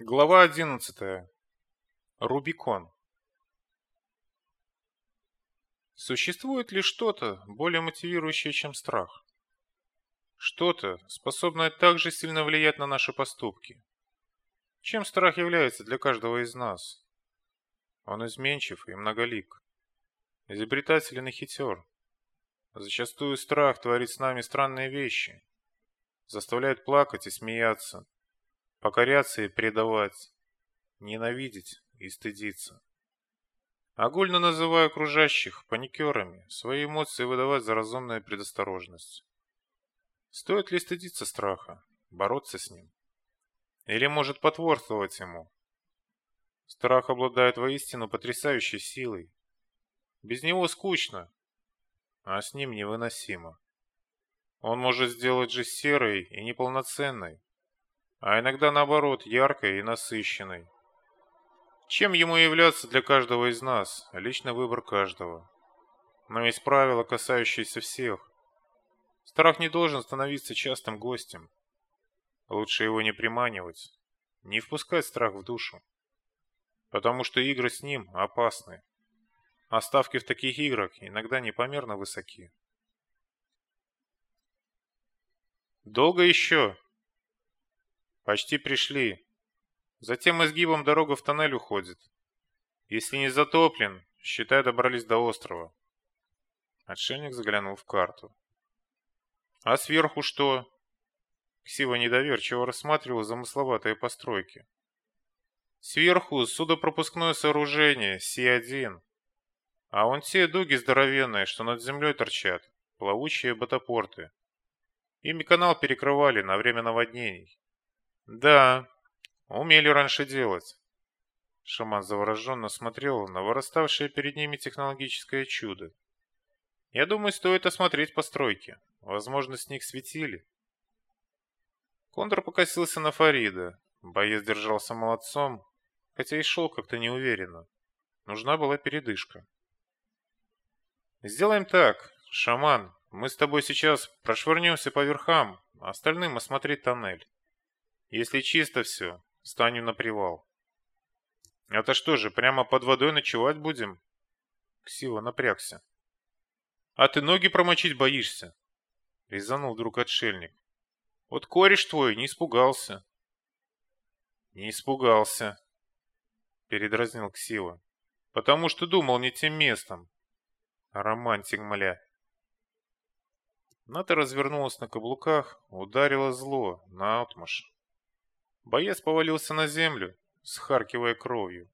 Глава 11. Рубикон. Существует ли что-то более мотивирующее, чем страх? Что-то, способное так же сильно влиять на наши поступки? Чем страх является для каждого из нас? Он изменчив и многолик. Изобретателен и хитер. Зачастую страх творит с нами странные вещи. Заставляет плакать и смеяться, покоряться и предавать, ненавидеть и стыдиться. Огульно называя окружающих паникерами, свои эмоции выдавать за разумную предосторожность. Стоит ли стыдиться страха, бороться с ним? Или может потворствовать ему? Страх обладает воистину потрясающей силой. Без него скучно, а с ним невыносимо. Он может сделать жизнь серой и неполноценной, а иногда наоборот яркой и насыщенной. Чем ему являться для каждого из нас, личный выбор каждого. Но есть правила, касающиеся всех. Страх не должен становиться частым гостем. Лучше его не приманивать, не впускать страх в душу. Потому что игры с ним опасны. А ставки в таких играх иногда непомерно высоки. «Долго еще?» Почти пришли. Затем изгибом дорога в тоннель уходит. Если не затоплен, считай, добрались до острова. Отшельник заглянул в карту. А сверху что? Ксива недоверчиво рассматривал замысловатые постройки. Сверху судопропускное сооружение, Си-1. А вон те дуги здоровенные, что над землей торчат, плавучие ботопорты. Ими канал перекрывали на время наводнений. Да, умели раньше делать. Шаман завороженно смотрел на выраставшее перед ними технологическое чудо. Я думаю, стоит осмотреть постройки. Возможно, с них светили. Кондор покосился на Фарида. Боец держался молодцом, хотя и шел как-то неуверенно. Нужна была передышка. «Сделаем так, шаман. Мы с тобой сейчас прошвырнемся по верхам, остальным осмотреть тоннель. Если чисто все, станем на привал. Это что же, прямо под водой ночевать будем? Ксива напрягся. А ты ноги промочить боишься? Резанул вдруг отшельник. Вот кореш твой не испугался. Не испугался, передразнил Ксива. Потому что думал не тем местом. Романтик, мля. Ната развернулась на каблуках, ударила зло, наотмашь. Боец повалился на землю, схаркивая кровью.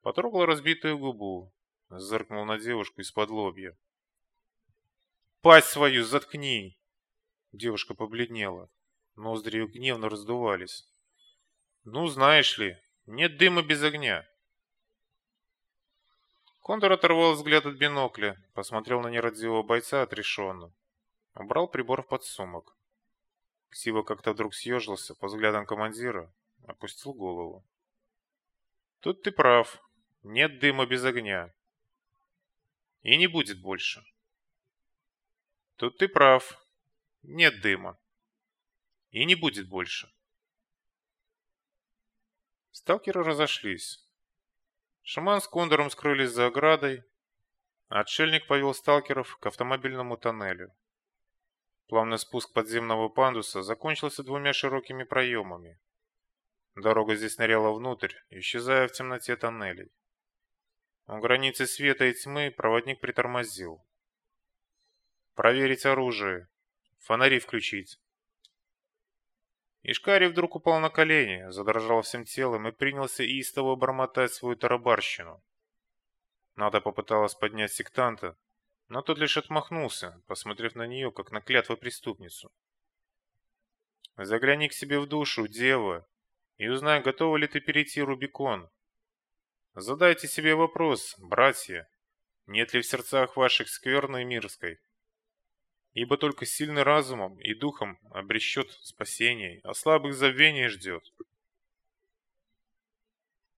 Потрогал разбитую губу, зыркнул на девушку из-под лобья. «Пасть свою заткни!» Девушка побледнела. Ноздри ее гневно раздувались. «Ну, знаешь ли, нет дыма без огня». Кондор оторвал взгляд от бинокля, посмотрел на нерадивого бойца отрешенно. Убрал прибор в подсумок. Ксива как-то вдруг съежился по взглядам командира, опустил голову. Тут ты прав. Нет дыма без огня. И не будет больше. Тут ты прав. Нет дыма. И не будет больше. Сталкеры разошлись. Шаман с Кондором скрылись за оградой, а отшельник повел сталкеров к автомобильному тоннелю. Плавный спуск подземного пандуса закончился двумя широкими проемами. Дорога здесь ныряла внутрь, исчезая в темноте тоннелей. У границы света и тьмы проводник притормозил. «Проверить оружие. Фонари включить». Ишкари вдруг упал на колени, задрожал всем телом и принялся истово бормотать свою тарабарщину. Надо попыталась поднять сектанта, но тот лишь отмахнулся, посмотрев на нее, как на клятвопреступницу. «Загляни к себе в душу, дева, и узнай, готова ли ты перейти Рубикон. Задайте себе вопрос, братья, нет ли в сердцах ваших скверной мирской? Ибо только сильный разумом и духом обрещет спасение, а слабых забвение ждет».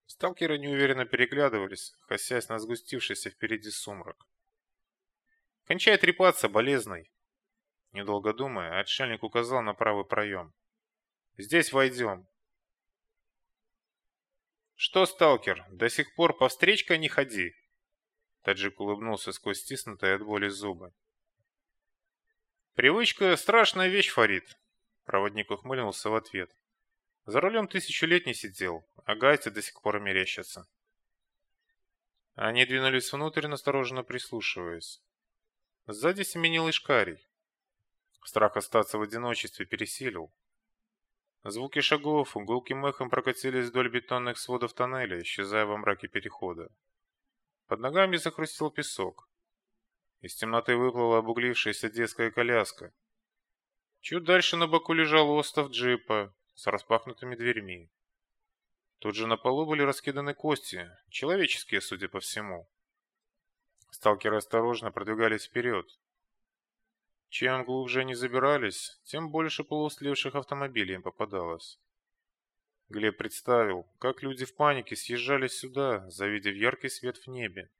Сталкеры неуверенно переглядывались, косясь на сгустившийся впереди сумрак. Кончай трепаться, болезный. Недолго думая, отшельник указал на правый проем. Здесь войдем. «Что, сталкер, до сих пор по встречка не ходи?» Таджик улыбнулся сквозь стиснутые от боли зубы. «Привычка — страшная вещь, Фарид», — проводник ухмыльнулся в ответ. «За рулем тысячу лет не сидел, а гайцы до сих пор мерещатся». Они двинулись внутрь, настороженно прислушиваясь. Сзади семенил Ишкарий. Страх остаться в одиночестве пересилил. Звуки шагов гулким эхом прокатились вдоль бетонных сводов тоннеля, исчезая во мраке перехода. Под ногами захрустел песок. Из темноты выплыла обуглившаяся детская коляска. Чуть дальше на боку лежал остов джипа с распахнутыми дверьми. Тут же на полу были раскиданы кости, человеческие, судя по всему. Сталкеры осторожно продвигались вперед. Чем глубже они забирались, тем больше полуслевших автомобилей им попадалось. Глеб представил, как люди в панике съезжались сюда, завидев яркий свет в небе.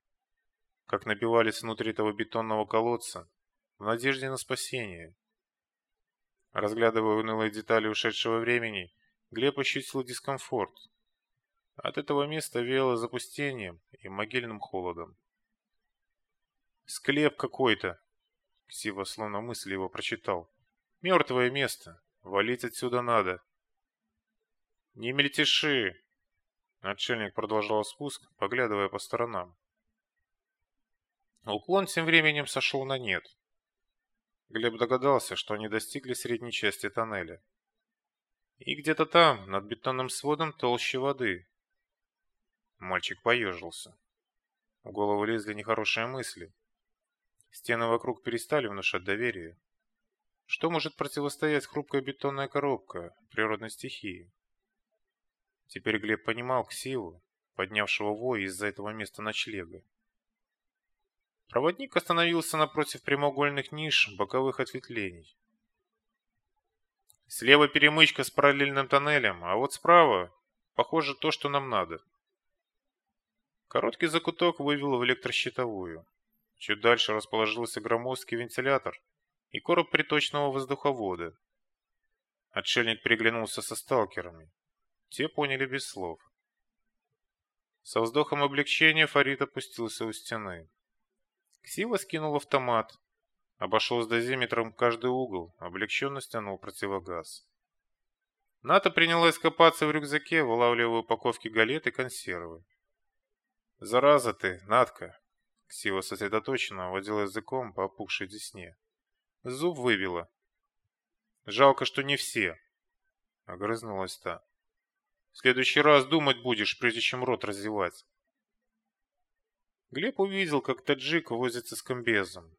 Как набивались внутри этого бетонного колодца, в надежде на спасение. Разглядывая унылые детали ушедшего времени, Глеб ощутил дискомфорт. От этого места веяло запустением и могильным холодом. «Склеп какой-то!» Ксива словно мысли его прочитал. «Мертвое место. Валить отсюда надо. «Не мельтеши!» Отшельник продолжал спуск, поглядывая по сторонам. Уклон тем временем сошел на нет. Глеб догадался, что они достигли средней части тоннеля. И где-то там, над бетонным сводом, толще воды. Мальчик поежился. В голову лезли нехорошие мысли. Стены вокруг перестали внушать доверие. Что может противостоять хрупкая бетонная коробка природной стихии? Теперь Глеб понимал Ксиву, поднявшего вой из-за этого места ночлега. Проводник остановился напротив прямоугольных ниш боковых ответвлений. Слева перемычка с параллельным тоннелем, а вот справа, похоже, то, что нам надо. Короткий закуток вывел в электрощитовую. Чуть дальше расположился громоздкий вентилятор и короб приточного воздуховода. Отшельник переглянулся со сталкерами. Те поняли без слов. Со вздохом облегчения Фарид опустился у стены. Ксива скинул автомат, обошел с дозиметром каждый угол, облегченно стянул противогаз. Ната принялась копаться в рюкзаке, вылавливая упаковки галет и консервы. «Зараза ты, Натка!» Ксива сосредоточенно водила языком по опухшей десне. Зуб выбила. «Жалко, что не все!» Огрызнулась та. В следующий раз думать будешь, прежде чем рот разевать. Глеб увидел, как таджик возится с комбезом.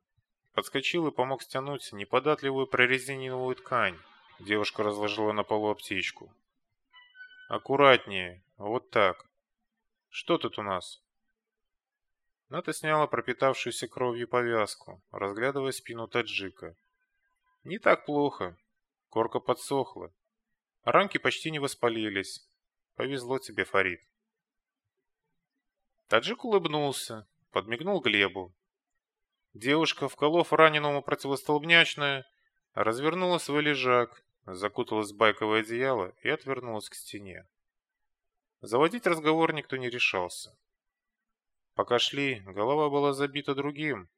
Подскочил и помог стянуть неподатливую прорезиновую ткань. Девушка разложила на полу аптечку. «Аккуратнее, вот так. Что тут у нас?» Ната сняла пропитавшуюся кровью повязку, разглядывая спину таджика. «Не так плохо. Корка подсохла. Ранки почти не воспалились. Повезло тебе, Фарид. Таджик улыбнулся, подмигнул Глебу. Девушка, вколов раненому противостолбнячное, развернула свой лежак, закуталась в байковое одеяло и отвернулась к стене. Заводить разговор никто не решался. Пока шли, голова была забита другим.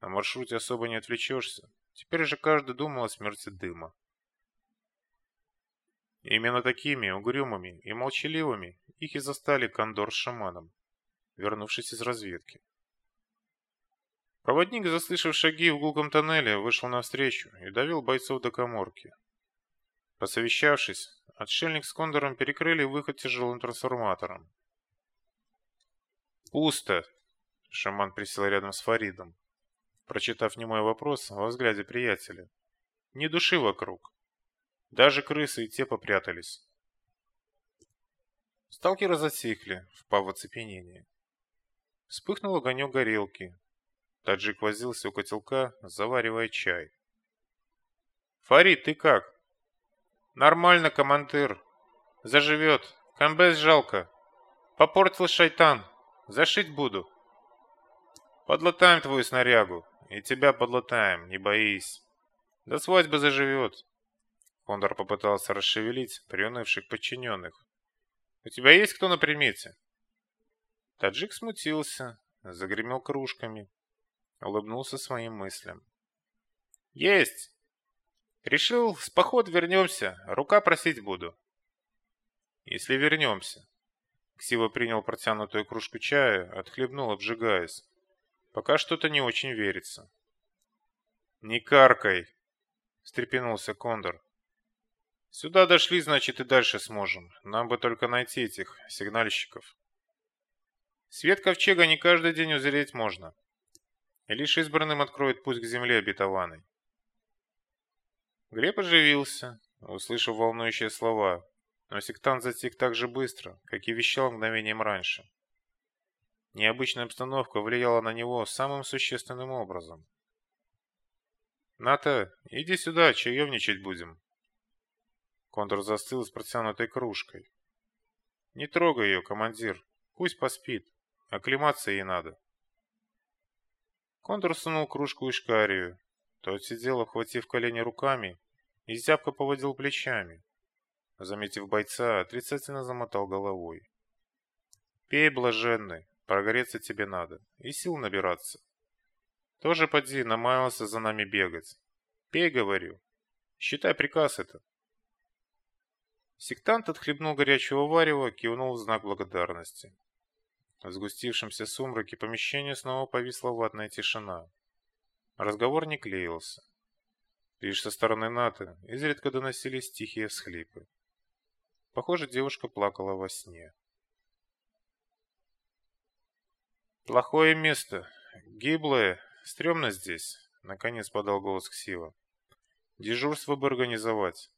На маршруте особо не отвлечешься. Теперь же каждый думал о смерти дыма. Именно такими, угрюмыми и молчаливыми их и застали Кондор с шаманом, вернувшись из разведки. Проводник, заслышав шаги в гулком тоннеле, вышел навстречу и довел бойцов до коморки. Посовещавшись, отшельник с Кондором перекрыли выход тяжелым трансформатором. «Пусто!» — шаман присел рядом с Фаридом, прочитав немой вопрос во взгляде приятеля. «Ни души вокруг. Даже крысы и те попрятались. Сталкеры затихли, впав в оцепенение. Вспыхнул огонек горелки. Таджик возился у котелка, заваривая чай. «Фарид, ты как?» «Нормально, командир. Заживет. Комбез жалко. Попортил шайтан. Зашить буду». «Подлатаем твою снарягу. И тебя подлатаем, не боись. До свадьбы заживет. Кондор попытался расшевелить приунывших подчиненных. У тебя есть кто на примете?» Таджик смутился, загремел кружками, улыбнулся своим мыслям. «Есть! Решил, с поход вернемся, рука просить буду». «Если вернемся». Ксива принял протянутую кружку чая, отхлебнул, обжигаясь. Пока что-то не очень верится. «Не каркай!» — встрепенулся Кондор. «Сюда дошли, значит, и дальше сможем. Нам бы только найти этих сигнальщиков. Свет ковчега не каждый день узреть можно. И лишь избранным откроет путь к земле обетованной». Глеб оживился, услышав волнующие слова, но сектант затих так же быстро, как и вещал мгновением раньше. Необычная обстановка влияла на него самым существенным образом. «Ната, иди сюда, чаевничать будем». Кондор застыл с протянутой кружкой. «Не трогай ее, командир. Пусть поспит. Оклематься ей надо». Кондор сунул кружку Ишкарию. Тот сидел, обхватив колени руками, и зябко поводил плечами. Заметив бойца, отрицательно замотал головой. «Пей, блаженный, прогореться тебе надо, и сил набираться. Тоже поди, намаялся за нами бегать. Пей, говорю. Считай приказ это». Сектант отхлебнул горячего варева, кивнул в знак благодарности. В сгустившемся сумраке помещения снова повисла ватная тишина. Разговор не клеился. Лишь со стороны Наты изредка доносились тихие всхлипы. Похоже, девушка плакала во сне. «Плохое место. Гиблое. Стремно здесь», — наконец подал голос Ксива. «Дежурство бы организовать».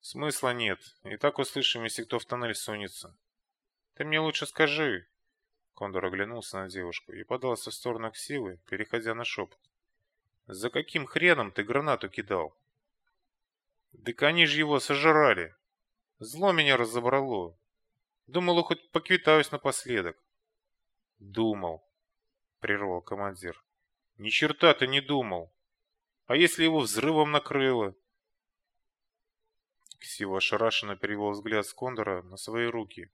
«Смысла нет. И так услышим, если кто в тоннель сунется. Ты мне лучше скажи». Кондор оглянулся на девушку и подался в сторону Ксивы, переходя на шепот. «За каким хреном ты гранату кидал?» «Так они же его сожрали!» Зло меня разобрало. Думал, хоть поквитаюсь напоследок. Думал, прервал командир. Ни черта ты не думал. А если его взрывом накрыло? Ксива ошарашенно перевел взгляд с Кондора на свои руки,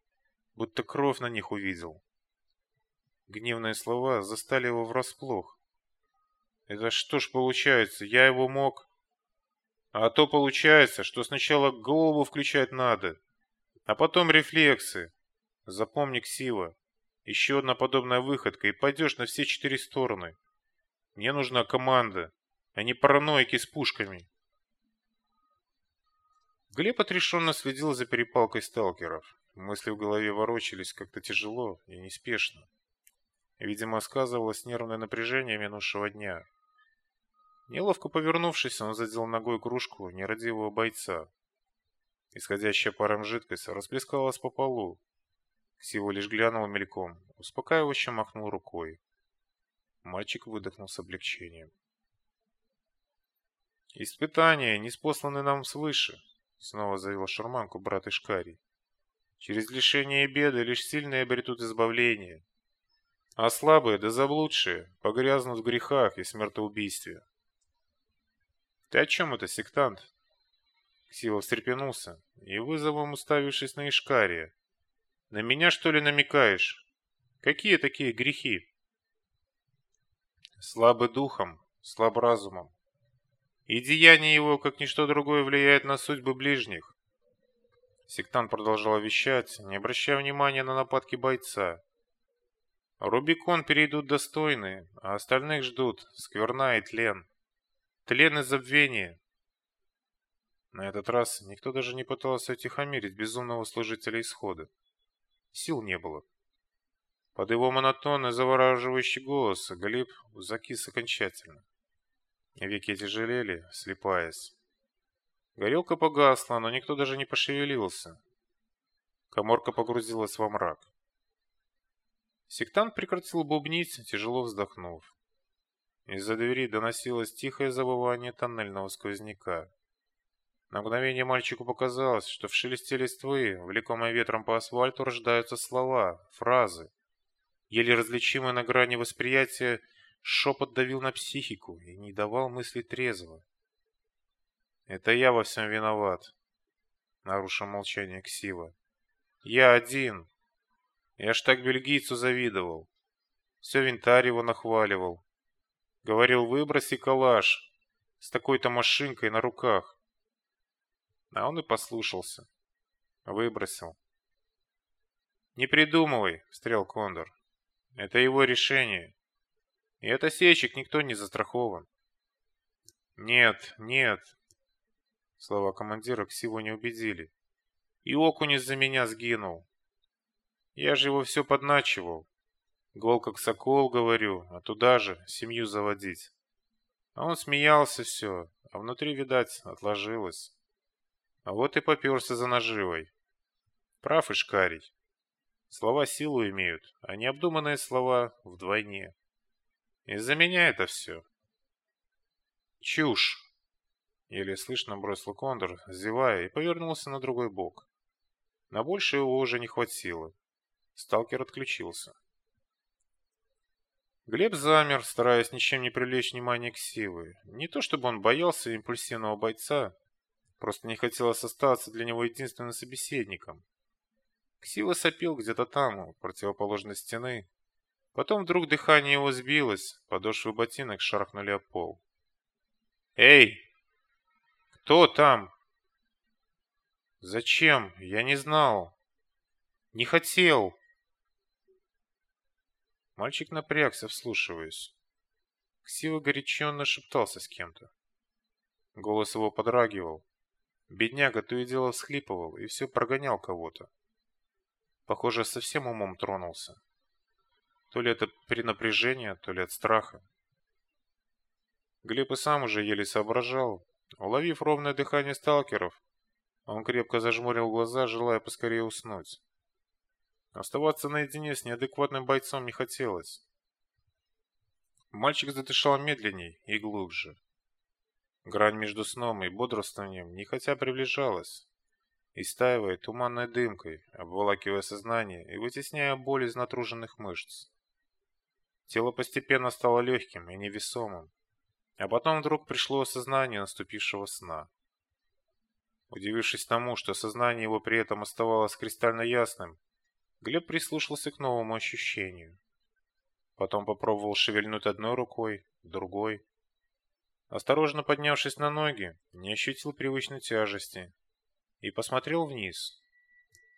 будто кровь на них увидел. Гневные слова застали его врасплох. Это что ж получается, я его мог... А то получается, что сначала голову включать надо, а потом рефлексы. Запомни, Ксива, еще одна подобная выходка, и пойдешь на все четыре стороны. Мне нужна команда, а не параноики с пушками. Глеб отрешенно следил за перепалкой сталкеров. Мысли в голове ворочались как-то тяжело и неспешно. Видимо, сказывалось нервное напряжение минувшего дня. Неловко повернувшись, он задел ногой кружку нерадивого бойца. Исходящая паром жидкость расплескалась по полу. Ксиво лишь глянул мельком, успокаивающе махнул рукой. Мальчик выдохнул с облегчением. «Испытания не спосланы нам свыше», — снова заявил шарманку брат Ишкарий. «Через лишение и беды лишь сильные обретут избавление, а слабые да заблудшие погрязнут в грехах и смертоубийстве». «Ты о чем это, сектант?» Ксила встрепенулся и, вызовом уставившись на Ишкария. «На меня, что ли, намекаешь? Какие такие грехи?» «Слабый духом, слаб разумом. И деяние его, как ничто другое, влияет на судьбы ближних». Сектант продолжал вещать, не обращая внимания на нападки бойца. «Рубикон перейдут достойные, а остальных ждут скверна и тлен». Тлен и забвение. На этот раз никто даже не пытался утихомирить безумного служителя исхода. Сил не было. Под его монотонный, завораживающий голос Глеб закис окончательно. Веки тяжелели, слепаясь. Горелка погасла, но никто даже не пошевелился. Коморка погрузилась во мрак. Сектант прекратил бубнить, тяжело вздохнув. Из-за двери доносилось тихое завывание тоннельного сквозняка. На мгновение мальчику показалось, что в шелесте листвы, влекомой ветром по асфальту, рождаются слова, фразы. Еле различимые на грани восприятия, шепот давил на психику и не давал мысли трезво. «Это я во всем виноват», — нарушил молчание Ксива. Я один. Я ж так бельгийцу завидовал. Все винтарь его нахваливал. Говорил, выброси калаш с такой-то машинкой на руках. А он и послушался. Выбросил. «Не придумывай», — встрял Кондор. «Это его решение. И это сечек никто не застрахован». «Нет, нет». Слова командира Ксиву не убедили. «И окунь из-за меня сгинул. Я же его все подначивал. Гол как сокол, говорю, а туда же семью заводить. А он смеялся все, а внутри, видать, отложилось. А вот и поперся за наживой. Прав и шкарий. Слова силу имеют, а необдуманные слова вдвойне. Из-за меня это все. Чушь! Еле слышно бросил Кондор, зевая, и повернулся на другой бок. На больше его уже не хватило. Сталкер отключился. Глеб замер, стараясь ничем не привлечь внимание к Сивы. Не то чтобы он боялся импульсивного бойца, просто не хотелось остаться для него единственным собеседником. Ксива сопел где-то там, у противоположной стены. Потом вдруг дыхание его сбилось, подошвы ботинок шарахнули о пол. «Эй! Кто там?» «Зачем? Я не знал. Не хотел!» Мальчик напрягся, вслушиваясь. Ксива горяченно шептался с кем-то. Голос его подрагивал. Бедняга то и дело всхлипывал и все прогонял кого-то. Похоже, совсем умом тронулся. То ли это перенапряжение, то ли от страха. Глеб и сам уже еле соображал. Уловив ровное дыхание сталкеров, он крепко зажмурил глаза, желая поскорее уснуть. Оставаться наедине с неадекватным бойцом не хотелось. Мальчик задышал медленней и глубже. Грань между сном и бодрствованием нехотя приближалась истаивая туманной дымкой, обволакивая сознание и вытесняя боль из натруженных мышц. Тело постепенно стало легким и невесомым, а потом вдруг пришло осознание наступившего сна. Удивившись тому, что сознание его при этом оставалось кристально ясным, Глеб прислушался к новому ощущению. Потом попробовал шевельнуть одной рукой, другой. Осторожно поднявшись на ноги, не ощутил привычной тяжести, и посмотрел вниз.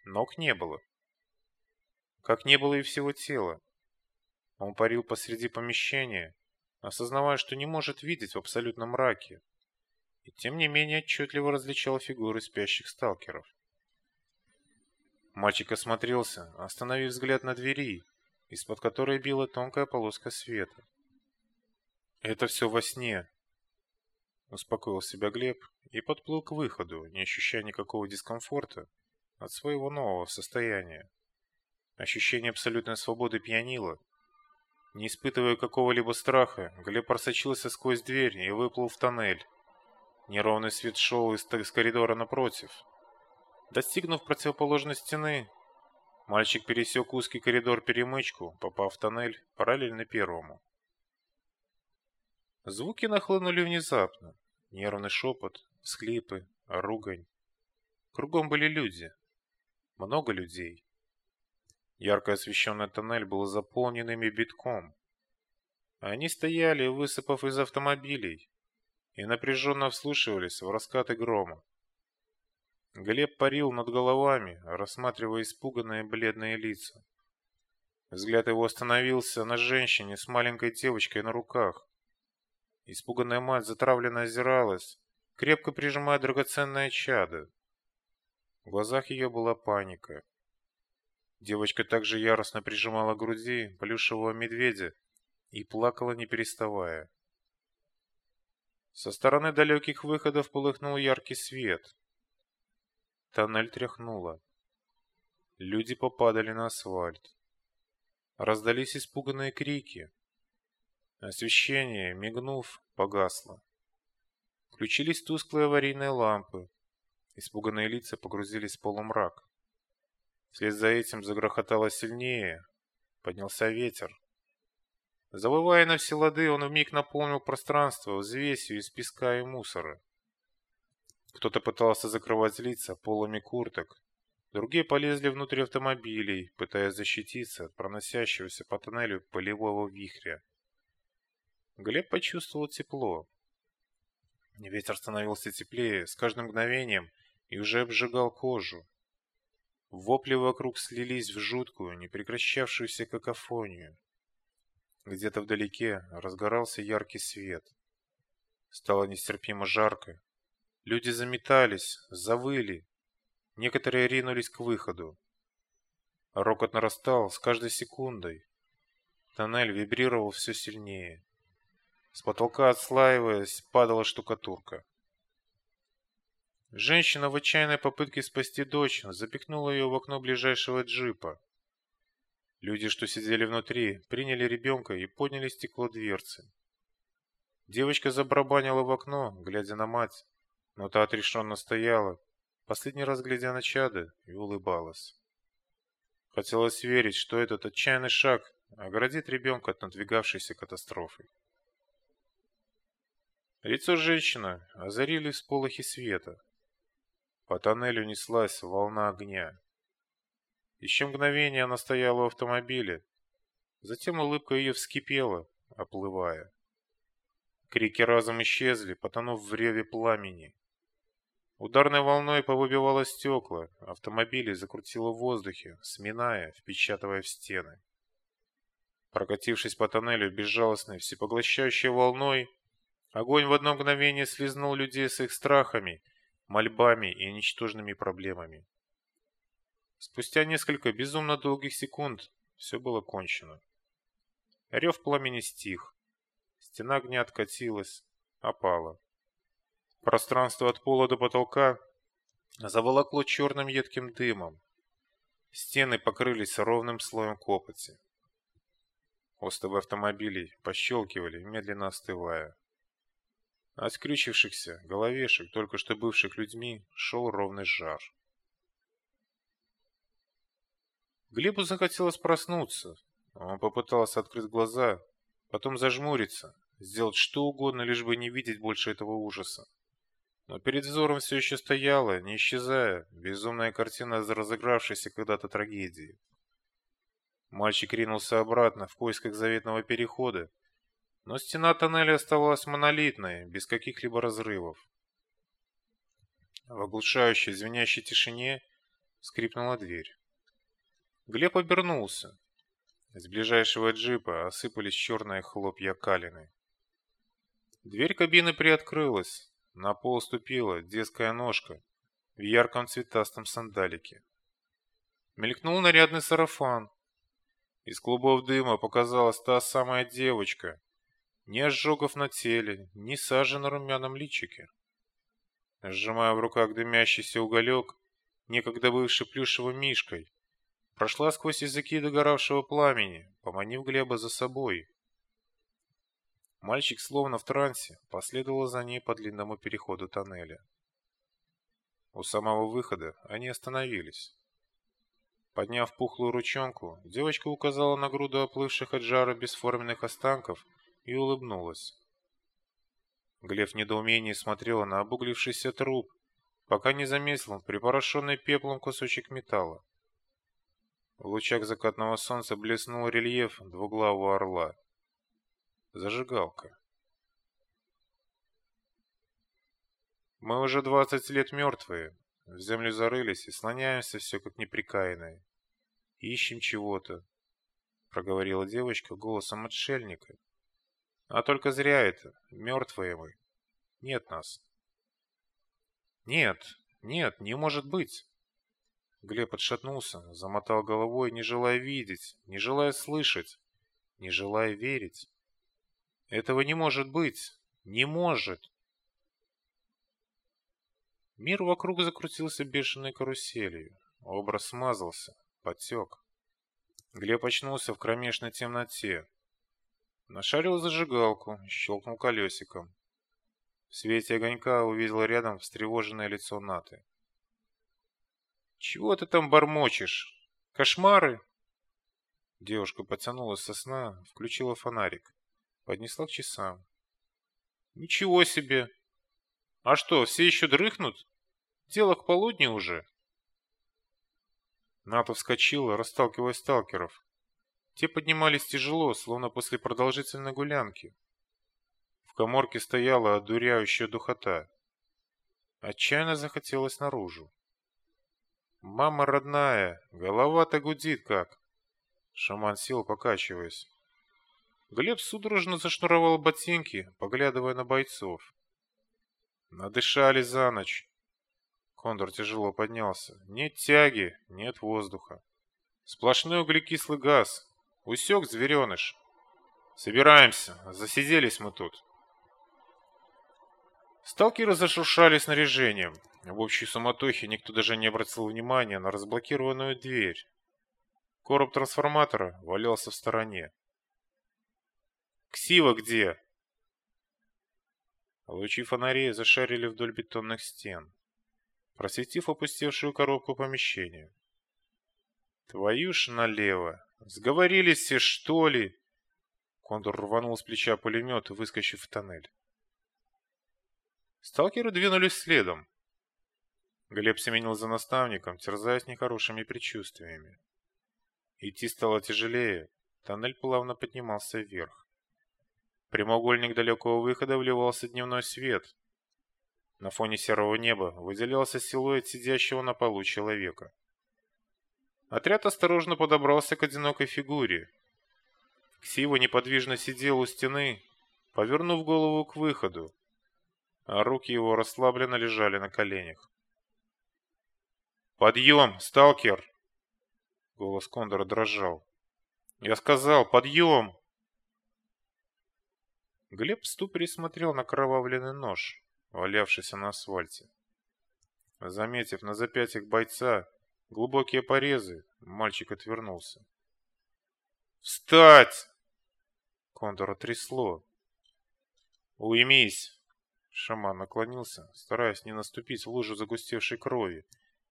Ног не было. Как не было и всего тела. Он парил посреди помещения, осознавая, что не может видеть в абсолютном мраке, и тем не менее отчетливо различал фигуры спящих сталкеров. Мальчик осмотрелся, остановив взгляд на двери, из-под которой била тонкая полоска света. «Это все во сне», — успокоил себя Глеб и подплыл к выходу, не ощущая никакого дискомфорта от своего нового состояния. Ощущение абсолютной свободы пьянило. Не испытывая какого-либо страха, Глеб просочился сквозь дверь и выплыл в тоннель. Неровный свет шел из, коридора напротив. Достигнув противоположной стены, мальчик пересек узкий коридор-перемычку, попав в тоннель параллельно первому. Звуки нахлынули внезапно. Нервный шепот, всхлипы, ругань. Кругом были люди. Много людей. Ярко освещенный тоннель был заполнен ими битком. Они стояли, высыпав из автомобилей, и напряженно вслушивались в раскаты грома. Глеб парил над головами, рассматривая испуганные бледные лица. Взгляд его остановился на женщине с маленькой девочкой на руках. Испуганная мать затравленно озиралась, крепко прижимая драгоценное чадо. В глазах ее была паника. Девочка также яростно прижимала к груди плюшевого медведя и плакала не переставая. Со стороны далеких выходов полыхнул яркий свет. Тоннель тряхнуло. Люди попадали на асфальт. Раздались испуганные крики. Освещение, мигнув, погасло. Включились тусклые аварийные лампы. Испуганные лица погрузились в полумрак. Вслед за этим загрохотало сильнее. Поднялся ветер. Завывая на все лады, он вмиг наполнил пространство взвесью из песка и мусора. Кто-то пытался закрывать лица полами курток, Другие полезли внутрь автомобилей, пытаясь защититься от проносящегося по тоннелю полевого вихря. Глеб почувствовал тепло. Ветер становился теплее с каждым мгновением и уже обжигал кожу. Вопли вокруг слились в жуткую, непрекращавшуюся какофонию. Где-то вдалеке разгорался яркий свет. Стало нестерпимо жарко. Люди заметались, завыли, Некоторые ринулись к выходу. Рокот нарастал с каждой секундой. Тоннель вибрировал все сильнее. С потолка, отслаиваясь, падала штукатурка. Женщина в отчаянной попытке спасти дочь запихнула ее в окно ближайшего джипа. Люди, что сидели внутри, приняли ребенка и подняли стекло дверцы. Девочка забарабанила в окно, глядя на мать, но та отрешенно стояла, последний раз глядя на чада, и улыбалась. Хотелось верить, что этот отчаянный шаг оградит ребенка от надвигавшейся катастрофы. Лицо женщины озарили всполохи света. По тоннелю неслась волна огня. Еще мгновение она стояла у автомобиля, затем улыбка ее вскипела, оплывая. Крики разом исчезли, потонув в реве пламени. Ударной волной повыбивало стекла, автомобили закрутило в воздухе, сминая, впечатывая в стены. Прокатившись по тоннелю безжалостной, всепоглощающей волной, огонь в одно мгновение слезнул людей с их страхами, мольбами и ничтожными проблемами. Спустя несколько безумно долгих секунд все было кончено. Рев пламени стих. Стена огня откатилась, опала. Пространство от пола до потолка заволокло черным едким дымом. Стены покрылись ровным слоем копоти. Остовы автомобилей пощелкивали, медленно остывая. От скрючившихся головешек, только что бывших людьми, шел ровный жар. Глебу захотелось проснуться. Он попытался открыть глаза, потом зажмуриться, сделать что угодно, лишь бы не видеть больше этого ужаса. Но перед взором все еще стояла, не исчезая, безумная картина разыгравшейся когда-то трагедии. Мальчик ринулся обратно в поисках заветного перехода, но стена тоннеля оставалась монолитной, без каких-либо разрывов. В оглушающей, звенящей тишине скрипнула дверь. Глеб обернулся. С ближайшего джипа осыпались черные хлопья калины. Дверь кабины приоткрылась, на пол ступила детская ножка в ярком цветастом сандалике. Мелькнул нарядный сарафан. Из клубов дыма показалась та самая девочка. Ни ожогов на теле, ни сажи на румяном личике. Сжимая в руках дымящийся уголек, некогда бывший плюшевым мишкой, прошла сквозь языки догоравшего пламени, поманив Глеба за собой. Мальчик, словно в трансе, последовал за ней по длинному переходу тоннеля. У самого выхода они остановились. Подняв пухлую ручонку, девочка указала на груду оплывших от жара бесформенных останков и улыбнулась. Глеб в недоумении смотрела на обуглившийся труп, пока не заметил припорошенный пеплом кусочек металла. В лучах закатного солнца блеснул рельеф двуглавого орла. Зажигалка. Мы уже двадцать лет мертвые, в землю зарылись и слоняемся все как неприкаянные. Ищем чего-то, проговорила девочка голосом отшельника. А только зря это, мертвые мы. Нет нас. Нет, нет, не может быть. Глеб отшатнулся, замотал головой, не желая видеть, не желая слышать, не желая верить. Этого не может быть. Не может. Мир вокруг закрутился бешеной каруселью. Образ смазался, потек. Глеб очнулся в кромешной темноте. Нашарил зажигалку, щелкнул колесиком. В свете огонька увидел рядом встревоженное лицо Наты. «Чего ты там бормочешь? Кошмары?» Девушка потянулась со сна, включила фонарик. Поднесла к часам. Ничего себе! А что, все еще дрыхнут? Дело к полудню уже. НАТО вскочила, расталкивая сталкеров. Те поднимались тяжело, словно после продолжительной гулянки. В коморке стояла одуряющая духота. Отчаянно захотелось наружу. «Мама родная, голова-то гудит как!» Шаман сел, покачиваясь. Глеб судорожно зашнуровал ботинки, поглядывая на бойцов. Надышали за ночь. Кондор тяжело поднялся. Нет тяги, нет воздуха. Сплошной углекислый газ. Усек звереныш. Собираемся, засиделись мы тут. Сталкеры зашуршали снаряжением. В общей суматохе никто даже не обратил внимания на разблокированную дверь. Короб трансформатора валялся в стороне. «Ксива где?» Лучи фонарей зашарили вдоль бетонных стен, просветив опустевшую коробку помещения. «Твою ж налево! Сговорились все, что ли?» Кондор рванул с плеча пулемет, выскочив в тоннель. Сталкеры двинулись следом. Глеб семенил за наставником, терзаясь нехорошими предчувствиями. Идти стало тяжелее, тоннель плавно поднимался вверх. Прямоугольник далекого выхода вливался дневной свет. На фоне серого неба выделялся силуэт сидящего на полу человека. Отряд осторожно подобрался к одинокой фигуре. Ксива неподвижно сидел у стены, повернув голову к выходу, а руки его расслабленно лежали на коленях. «Подъем, сталкер!» Голос Кондора дрожал. «Я сказал, подъем!» Глеб в ступоре смотрел на кровавленный нож, валявшийся на асфальте. Заметив на запястьях бойца глубокие порезы, мальчик отвернулся. «Встать!» Кондора трясло. «Уймись!» Шаман наклонился, стараясь не наступить в лужу загустевшей крови,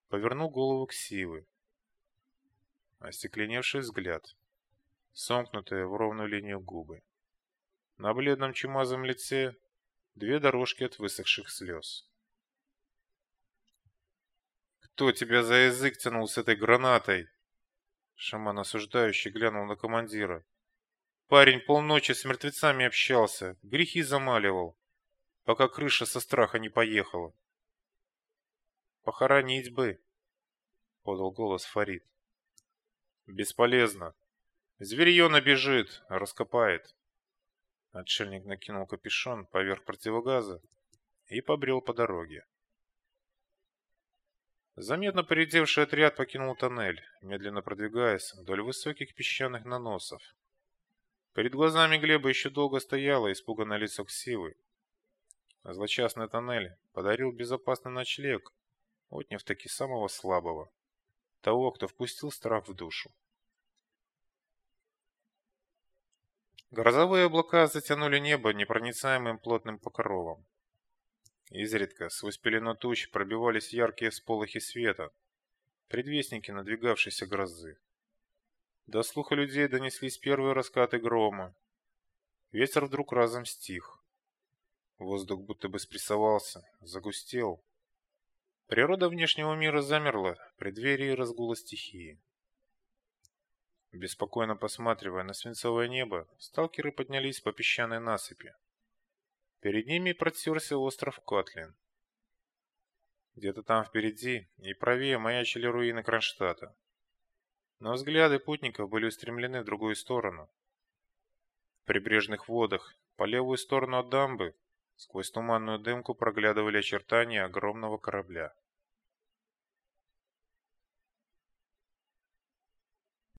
повернул голову к Сивы остекленевший взгляд, сомкнутые в ровную линию губы. На бледном чумазом лице две дорожки от высохших слез. «Кто тебя за язык тянул с этой гранатой?» Шаман осуждающий глянул на командира. Парень полночи с мертвецами общался, грехи замаливал, пока крыша со страха не поехала. «Похоронить бы», — подал голос Фарид. Бесполезно. Зверье набежит, раскопает. Отшельник накинул капюшон поверх противогаза и побрел по дороге. Заметно поредевший отряд покинул тоннель, медленно продвигаясь вдоль высоких песчаных наносов. Перед глазами Глеба еще долго стояло испуганное лицо Ксивы. Злочастный тоннель подарил безопасный ночлег, отняв таки самого слабого того, кто впустил страх в душу. Грозовые облака затянули небо непроницаемым плотным покровом. Изредка сквозь пелену туч пробивались яркие сполохи света, предвестники надвигавшейся грозы. До слуха людей донеслись первые раскаты грома. Ветер вдруг разом стих. Воздух будто бы спрессовался, загустел, Природа внешнего мира замерла в преддверии разгула стихии. Беспокойно посматривая на свинцовое небо, сталкеры поднялись по песчаной насыпи. Перед ними протсерся остров Котлин. Где-то там впереди и правее маячили руины Кронштадта. Но взгляды путников были устремлены в другую сторону. В прибрежных водах, по левую сторону от дамбы, Сквозь туманную дымку проглядывали очертания огромного корабля.